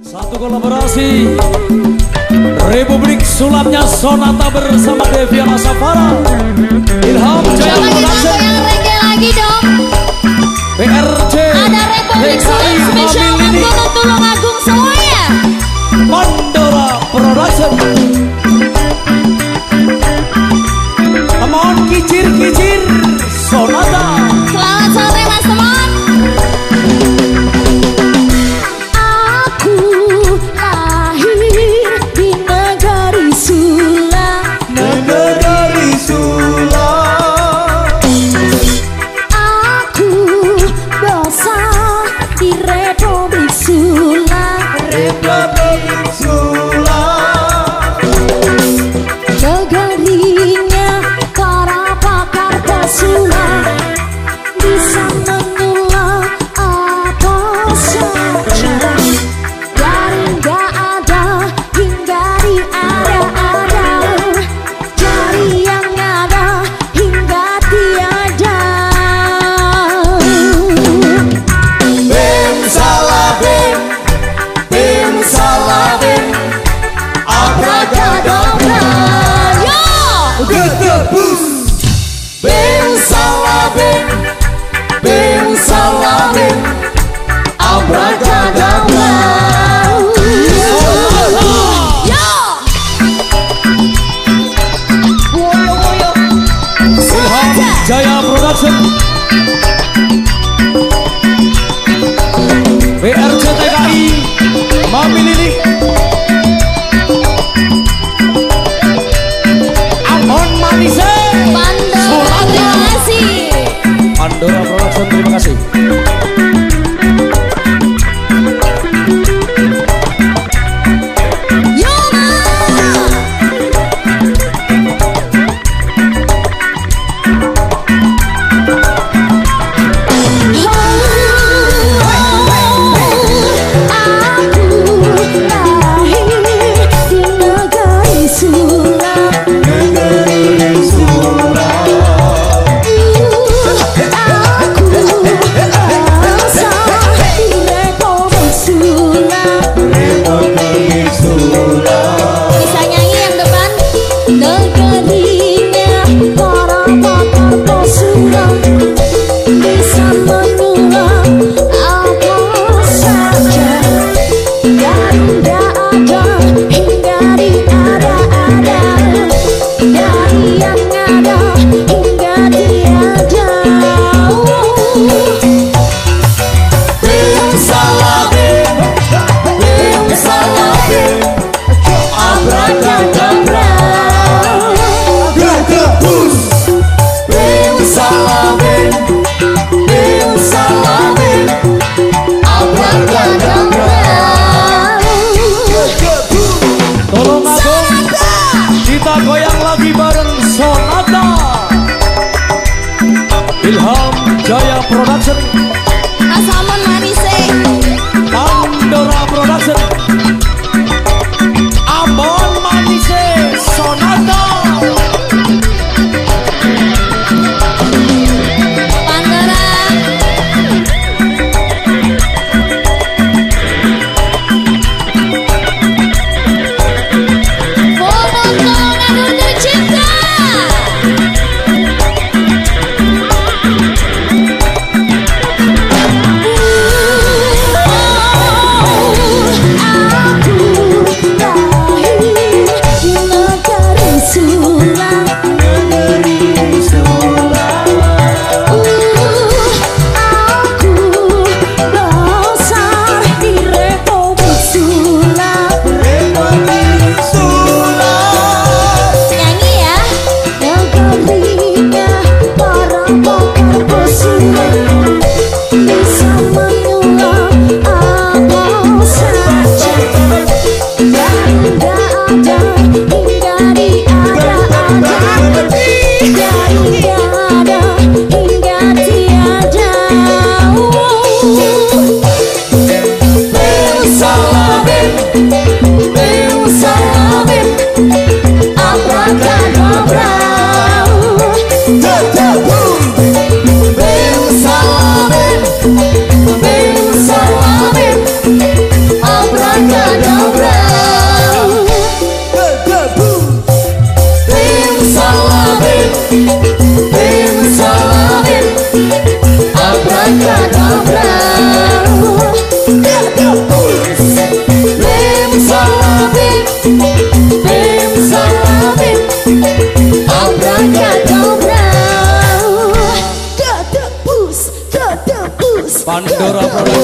Satu kolaborasi. Republik Sulapnya Sonata bersama Deviana Safara. Ilham Jaya Jangan lagi dong. PR Boost! फिलहाल Pandora